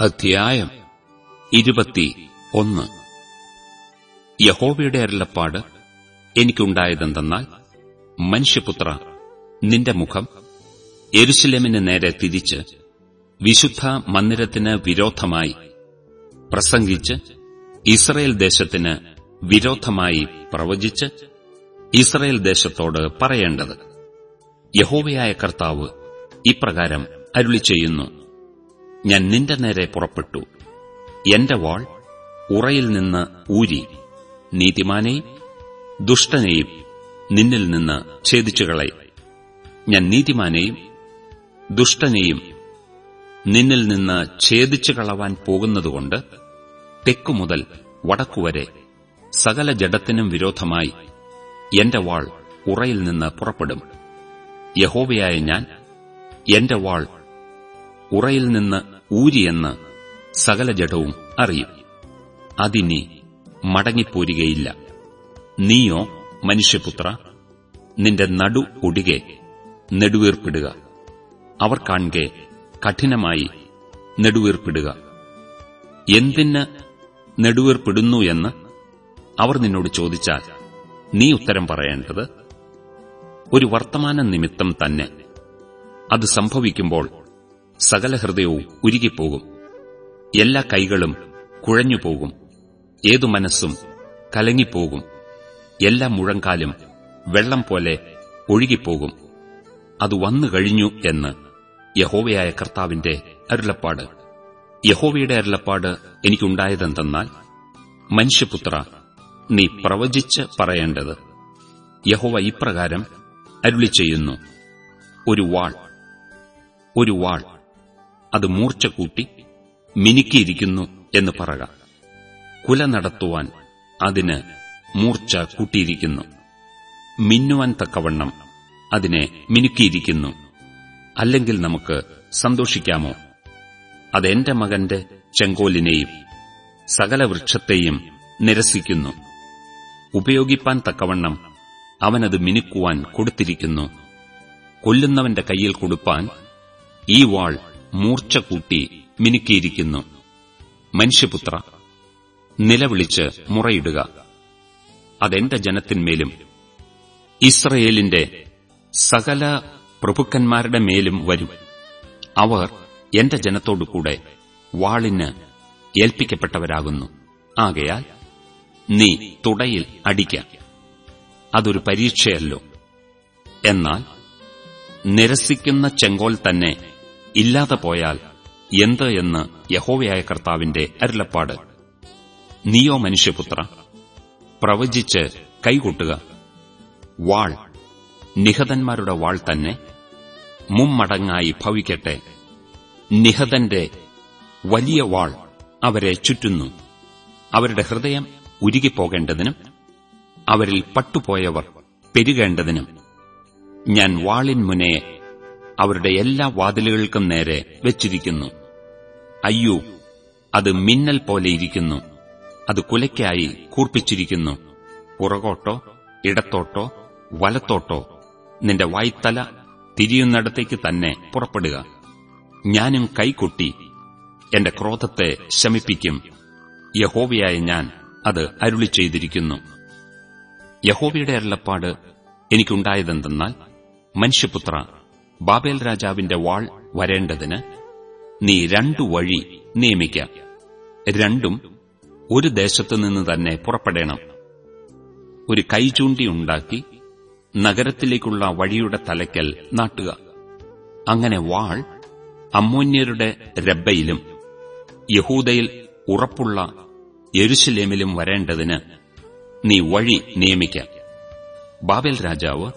അധ്യായം ഇരുപത്തി ഒന്ന്. യഹോവയുടെ അരുളപ്പാട് എനിക്കുണ്ടായതെന്തെന്നാൽ മനുഷ്യപുത്ര നിന്റെ മുഖം എരുസലമിന് നേരെ തിരിച്ച് വിശുദ്ധ മന്ദിരത്തിന് വിരോധമായി പ്രസംഗിച്ച് ഇസ്രയേൽ ദേശത്തിന് വിരോധമായി പ്രവചിച്ച് ഇസ്രയേൽ ദേശത്തോട് പറയേണ്ടത്. യഹോവയായ കർത്താവ് ഇപ്രകാരം അരുളി ചെയ്യുന്നു ഞാൻ നിന്റെ നേരെ പുറപ്പെട്ടു. എന്റെ വാൾ ഉറയിൽ നിന്ന് ഊരി. നീതിമാനെയും ദുഷ്ടനെയും നിന്നിൽ നിന്ന് ഛേദിച്ചുകളയും ഞാൻ നീതിമാനെയും ദുഷ്ടനെയും നിന്നിൽ നിന്ന് ഛേദിച്ചു കളവാൻ പോകുന്നതുകൊണ്ട് തെക്കുമുതൽ വടക്കുവരെ സകല ജഡത്തിനും വിരോധമായി എന്റെ വാൾ ഉറയിൽ നിന്ന് പുറപ്പെടും. യഹോവയായ ഞാൻ എന്റെ വാൾ ഉറയിൽ നിന്ന് ഊരിയെന്ന് സകല ജഡവും അറിയും. അതിനി മടങ്ങിപ്പോരുകയില്ല. നീയോ മനുഷ്യപുത്ര നിന്റെ നടു ഒടികെ നെടുവീർപ്പിടുക. അവർ കാണെ കഠിനമായി നെടുവീർപ്പിടുക. എന്തിന് നെടുവീർപ്പിടുന്നു എന്ന് അവർ നിന്നോട് ചോദിച്ചാൽ നീ ഉത്തരം പറയേണ്ടത് ഒരു വർത്തമാന നിമിത്തം തന്നെ. അത് സംഭവിക്കുമ്പോൾ സകല ഹൃദയവും ഉരുകിപ്പോകും. എല്ലാ കൈകളും കുഴഞ്ഞുപോകും. ഏതു മനസ്സും കലങ്ങിപ്പോകും. എല്ലാ മുഴങ്കാലും വെള്ളം പോലെ ഒഴുകിപ്പോകും. അത് വന്നു കഴിഞ്ഞു എന്ന് യഹോവയായ കർത്താവിന്റെ അരുളപ്പാട്. യഹോവയുടെ അരുളപ്പാട് എനിക്കുണ്ടായതെന്തെന്നാൽ മനുഷ്യപുത്ര നീ പ്രവചിച്ച് പറയേണ്ടത്. യഹോവ ഇപ്രകാരം അരുളി ചെയ്യുന്നു ഒരു വാൾ ഒരു വാൾ അത് മൂർച്ച കൂട്ടി മിനുക്കിയിരിക്കുന്നു എന്ന് പറക. കുല നടത്തുവാൻ അതിന് മൂർച്ച കൂട്ടിയിരിക്കുന്നു. മിന്നുവാൻ തക്കവണ്ണം അതിനെ മിനുക്കിയിരിക്കുന്നു. അല്ലെങ്കിൽ നമുക്ക് സന്തോഷിക്കാമോ? അതെന്റെ മകന്റെ ചെങ്കോലിനെയും സകല വൃക്ഷത്തെയും നിരസിക്കുന്നു. ഉപയോഗിപ്പാൻ തക്കവണ്ണം അവനത് മിനുക്കുവാൻ കൊടുത്തിരിക്കുന്നു. കൊല്ലുന്നവന്റെ കയ്യിൽ കൊടുപ്പാൻ ഈ വാൾ മൂർച്ച കൂട്ടി മിനുക്കിയിരിക്കുന്നു. മനുഷ്യപുത്ര നിലവിളിച്ച് മുറയിടുക. അതെന്റെ ജനത്തിന്മേലും ഇസ്രയേലിന്റെ സകല പ്രഭുക്കന്മാരുടെ മേലും വരും. അവർ എന്റെ ജനത്തോടുകൂടെ വാളിന് ഏൽപ്പിക്കപ്പെട്ടവരാകുന്നു. ആകയാൽ നീ തുടയിൽ അടിക്ക. അതൊരു പരീക്ഷയല്ലോ. എന്നാൽ നിരസിക്കുന്ന ചെങ്കോൽ തന്നെ ഇല്ലാതെ പോയാൽ എന്ത് എന്ന് യഹോവയായ കർത്താവിന്റെ അരുളപ്പാട്. നീയോ മനുഷ്യപുത്ര പ്രവചിച്ച് കൈകൂട്ടുക. വാൾ നിഹതന്മാരുടെ വാൾ തന്നെ മുമ്മടങ്ങായി ഭവിക്കട്ടെ. നിഹതന്റെ വലിയ വാൾ അവരെ ചുറ്റുന്നു. അവരുടെ ഹൃദയം ഉരുകിപ്പോകേണ്ടതിനും അവരിൽ പട്ടുപോയവർ പെരുകേണ്ടതിനും ഞാൻ വാളിൻ മുനയെ അവരുടെ എല്ലാ വാതിലുകൾക്കും നേരെ വെച്ചിരിക്കുന്നു. അയ്യോ അത് മിന്നൽ പോലെ ഇരിക്കുന്നു. അത് കുലയ്ക്കായി കൂർപ്പിച്ചിരിക്കുന്നു. പുറകോട്ടോ ഇടത്തോട്ടോ വലത്തോട്ടോ നിന്റെ വായ്ത്തല തിരിയുന്നിടത്തേക്ക് തന്നെ പുറപ്പെടുക. ഞാനും കൈകൊട്ടി എന്റെ ക്രോധത്തെ ശമിപ്പിക്കും. യഹോവയായ ഞാൻ അത് അരുളി ചെയ്തിരിക്കുന്നു. യഹോവയുടെ അരുളപ്പാട് എനിക്കുണ്ടായതെന്തെന്നാൽ മനുഷ്യപുത്ര ബാബേൽ രാജാവിന്റെ വാൾ വരേണ്ടതിന് നീ രണ്ടു വഴി നിയമിക്ക. രണ്ടും ഒരു ദേശത്തുനിന്ന് തന്നെ പുറപ്പെടണം. ഒരു കൈചൂണ്ടി ഉണ്ടാക്കി നഗരത്തിലേക്കുള്ള വഴിയുടെ തലയ്ക്കൽ നാട്ടുക. അങ്ങനെ വാൾ അമ്മോന്യരുടെ രബ്ബയിലും യഹൂദയിൽ ഉറപ്പുള്ള യെരുശലേമിലും വരേണ്ടതിന് നീ വഴി നിയമിക്ക. ബാബേൽ രാജാവ്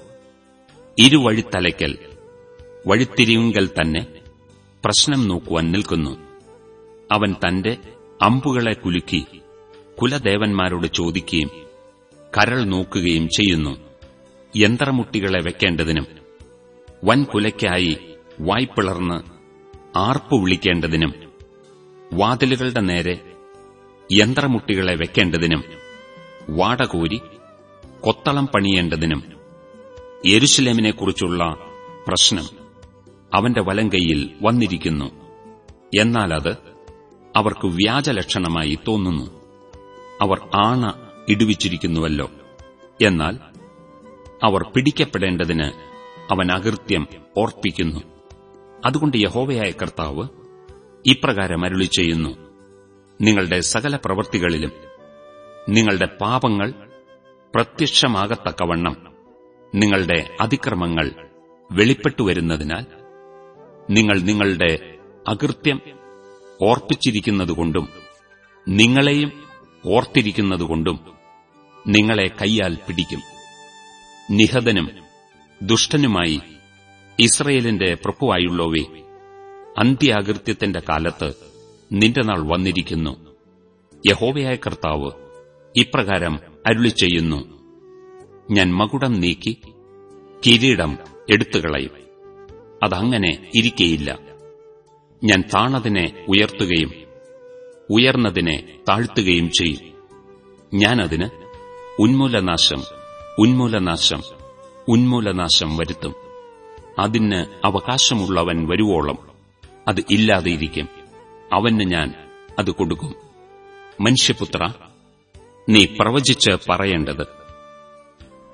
ഇരുവഴിത്തലയ്ക്കൽ വഴിത്തിരിവുങ്കൽ തന്നെ പ്രശ്നം നോക്കുവാൻ നിൽക്കുന്നു. അവൻ തന്റെ അമ്പുകളെ കുലുക്കി കുലദേവന്മാരോട് ചോദിക്കുകയും കരൾ നോക്കുകയും ചെയ്യുന്നു. യന്ത്രമുട്ടികളെ വെക്കേണ്ടതിനും വൻകുലയ്ക്കായി വായ്പിളർന്ന് ആർപ്പു വിളിക്കേണ്ടതിനും വാതിലുകളുടെ നേരെ യന്ത്രമുട്ടികളെ വെക്കേണ്ടതിനും വാടകോരി കൊത്തളം പണിയേണ്ടതിനും യെരുശലേമിനെക്കുറിച്ചുള്ള പ്രശ്നം അവന്റെ വലങ്കയിൽ വന്നിരിക്കുന്നു. എന്നാൽ അത് അവർക്ക് വ്യാജലക്ഷണമായി തോന്നുന്നു. അവർ ആണ ഇടുവിച്ചിരിക്കുന്നുവല്ലോ. എന്നാൽ അവർ പിടിക്കപ്പെടേണ്ടതിന് അവൻ അകൃത്യം ഓർപ്പിക്കുന്നു. അതുകൊണ്ട് യഹോവയായ കർത്താവ് ഇപ്രകാരം അരുളി ചെയ്യുന്നു നിങ്ങളുടെ സകല പ്രവൃത്തികളിലും നിങ്ങളുടെ പാപങ്ങൾ പ്രത്യക്ഷമാകത്തക്കവണ്ണം നിങ്ങളുടെ അതിക്രമങ്ങൾ വെളിപ്പെട്ടുവരുന്നതിനാൽ നിങ്ങൾ നിങ്ങളുടെ അകൃത്യം ഓർപ്പിച്ചിരിക്കുന്നതുകൊണ്ടും നിങ്ങളെയും ഓർത്തിരിക്കുന്നതുകൊണ്ടും നിങ്ങളെ കൈയാൽ പിടിക്കും. നിഹതനും ദുഷ്ടനുമായി ഇസ്രയേലിന്റെ പ്രഭുവായുള്ളവേ അന്ത്യാകൃത്യത്തിന്റെ കാലത്ത് നിന്റെ നാൾ വന്നിരിക്കുന്നു. യഹോവയായ കർത്താവ് ഇപ്രകാരം അരുളി ചെയ്യുന്നു ഞാൻ മകുടം നീക്കി കിരീടം എടുത്തുകളയും. അതങ്ങനെ ഇരിക്കയില്ല. ഞാൻ താണതിനെ ഉയർത്തുകയും ഉയർന്നതിനെ താഴ്ത്തുകയും ചെയ്യും. ഞാനതിന് ഉന്മൂലനാശം ഉന്മൂലനാശം ഉന്മൂലനാശം വരുത്തും. അതിന് അവകാശമുള്ളവൻ വരുവോളം അത് ഇല്ലാതെയിരിക്കും. അവന് ഞാൻ അത് കൊടുക്കും. മനുഷ്യപുത്ര നീ പ്രവചിച്ച് പറയേണ്ടത്.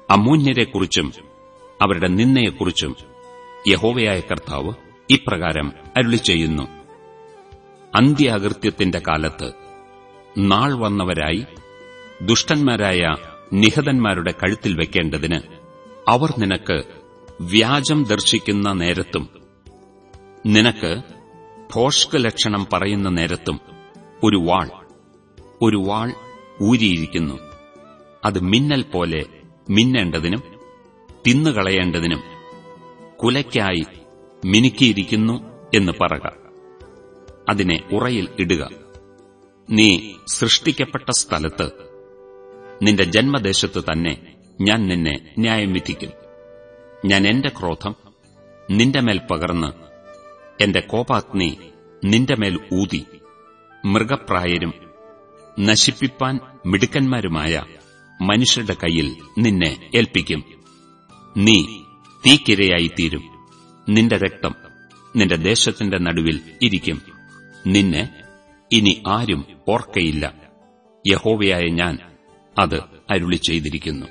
അമൂന്യരെക്കുറിച്ചും അവരുടെ നിന്നയെക്കുറിച്ചും യഹോവയായ കർത്താവ് ഇപ്രകാരം അരുളി ചെയ്യുന്നു. അന്ത്യാകൃത്യത്തിന്റെ കാലത്ത് നാൾ വന്നവരായി ദുഷ്ടന്മാരായ നിഹതന്മാരുടെ കഴുത്തിൽ വെക്കേണ്ടതിന് അവർ നിനക്ക് വ്യാജം ദർശിക്കുന്ന നേരത്തും നിനക്ക് ഭോഷ്കലക്ഷണം പറയുന്ന നേരത്തും ഒരു വാൾ ഒരു വാൾ ഊരിയിരിക്കുന്നു. അത് മിന്നൽ പോലെ മിന്നേണ്ടതിനും തിന്നുകളയേണ്ടതിനും കുലയ്ക്കായി മിനുക്കിയിരിക്കുന്നു എന്ന് പറക. അതിനെ ഉറയിൽ ഇടുക. നീ സൃഷ്ടിക്കപ്പെട്ട സ്ഥലത്ത് നിന്റെ ജന്മദേശത്ത് തന്നെ ഞാൻ നിന്നെ ന്യായം വിധിക്കും. ഞാൻ എന്റെ ക്രോധം നിന്റെ മേൽ പകർന്ന് എന്റെ കോപാഗ്നി നിന്റെ മേൽ ഊതി. മൃഗപ്രായരും നശിപ്പിപ്പാൻ മിടുക്കന്മാരുമായ മനുഷ്യരുടെ കയ്യിൽ നിന്നെ ഏൽപ്പിക്കും. നീ തീക്കിരയായിത്തീരും. നിന്റെ രക്തം നിന്റെ ദേശത്തിന്റെ നടുവിൽ ഇരിക്കും. നിന്നെ ഇനി ആരും ഓർക്കയില്ല. യഹോവയായ ഞാൻ അത് അരുളി ചെയ്തിരിക്കുന്നു